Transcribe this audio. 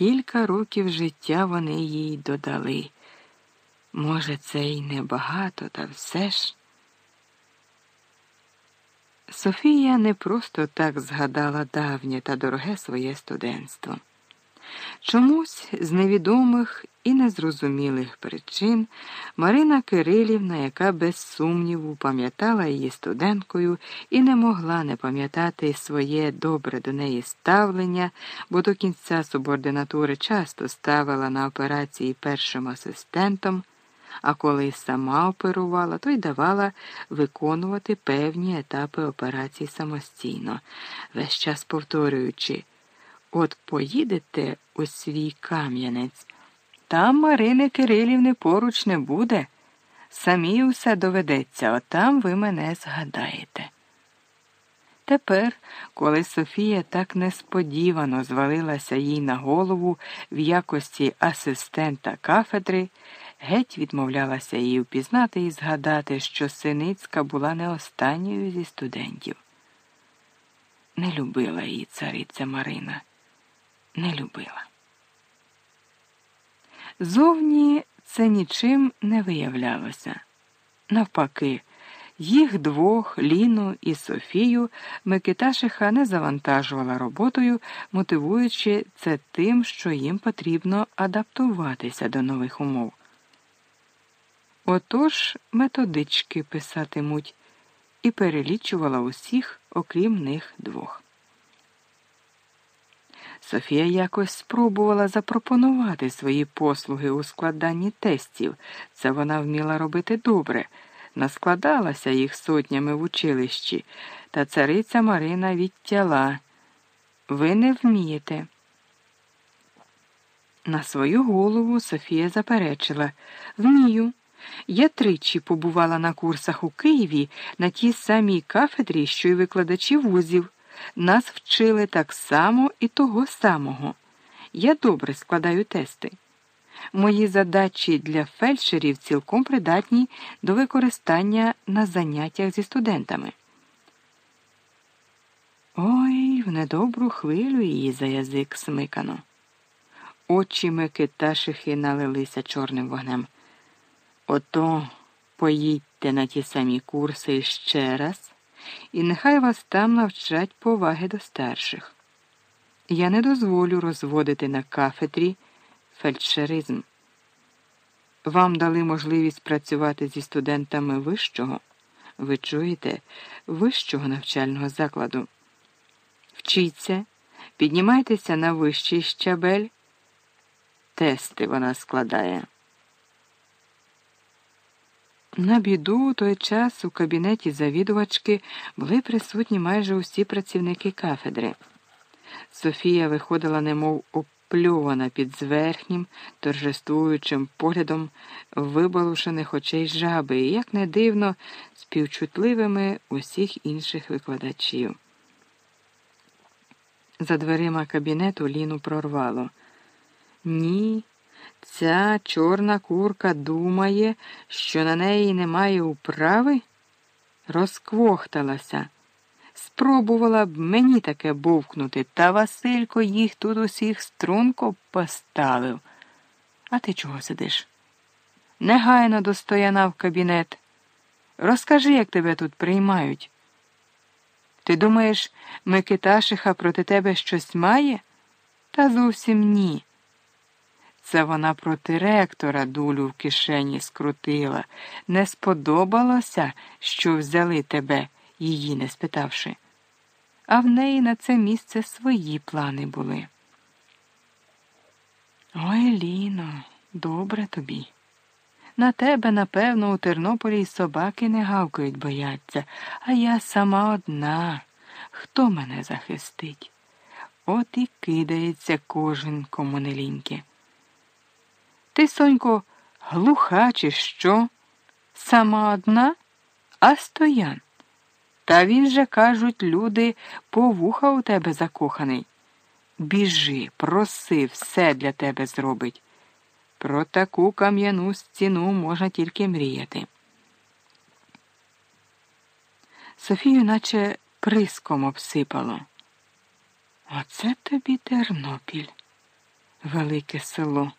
кілька років життя вони їй додали. Може, це й небагато, та все ж. Софія не просто так згадала давнє та дороге своє студентство. Чомусь з невідомих і незрозумілих причин Марина Кирилівна, яка без сумніву пам'ятала її студенткою і не могла не пам'ятати своє добре до неї ставлення, бо до кінця субординатури часто ставила на операції першим асистентом, а коли сама оперувала, то й давала виконувати певні етапи операцій самостійно, весь час повторюючи. От поїдете у свій Кам'янець, там Марини Кирилівни поруч не буде. Самі усе доведеться, отам ви мене згадаєте. Тепер, коли Софія так несподівано звалилася їй на голову в якості асистента кафедри, геть відмовлялася її впізнати і згадати, що Синицька була не останньою зі студентів. Не любила її цариця Марина не любила. Зовні це нічим не виявлялося. Навпаки, їх двох, Ліну і Софію, Микиташиха не завантажувала роботою, мотивуючи це тим, що їм потрібно адаптуватися до нових умов. Отож методички писатимуть і перелічувала усіх, окрім них двох. Софія якось спробувала запропонувати свої послуги у складанні тестів. Це вона вміла робити добре, наскладалася їх сотнями в училищі, та цариця Марина відтяла. Ви не вмієте. На свою голову Софія заперечила Вмію. Я тричі побувала на курсах у Києві на тій самій кафедрі, що й викладачі вузів. Нас вчили так само і того самого. Я добре складаю тести. Мої задачі для фельдшерів цілком придатні до використання на заняттях зі студентами. Ой, в недобру хвилю її за язик смикано. Очі Микиташихи налилися чорним вогнем. Ото поїдьте на ті самі курси ще раз і нехай вас там навчать поваги до старших. Я не дозволю розводити на кафедрі фельдшеризм. Вам дали можливість працювати зі студентами вищого, ви чуєте, вищого навчального закладу. Вчіться, піднімайтеся на вищий щабель. Тести вона складає. На біду той час у кабінеті завідувачки були присутні майже усі працівники кафедри. Софія виходила, немов опльована під зверхнім, торжествуючим поглядом вибалушених очей жаби і, як не дивно, співчутливими усіх інших викладачів. За дверима кабінету Ліну прорвало. Ні, Ця чорна курка думає, що на неї немає управи? Розквохталася. Спробувала б мені таке бовкнути, та Василько їх тут усіх струнко поставив. А ти чого сидиш? Негайно до стояна в кабінет. Розкажи, як тебе тут приймають. Ти думаєш, Микиташиха проти тебе щось має? Та зовсім ні. Це вона проти ректора дулю в кишені скрутила. Не сподобалося, що взяли тебе, її не спитавши. А в неї на це місце свої плани були. Ой, Ліно, добре тобі. На тебе, напевно, у Тернополі й собаки не гавкають, бояться, а я сама одна. Хто мене захистить? От і кидається кожен кому не ліньки. Ти, Сонько, глуха, чи що? Сама одна, а стоян. Та він же, кажуть, люди, по вуха у тебе закоханий. Біжи, проси, все для тебе зробить. Про таку кам'яну стіну можна тільки мріяти. Софію наче приском обсипало. Оце тобі Тернопіль. велике село.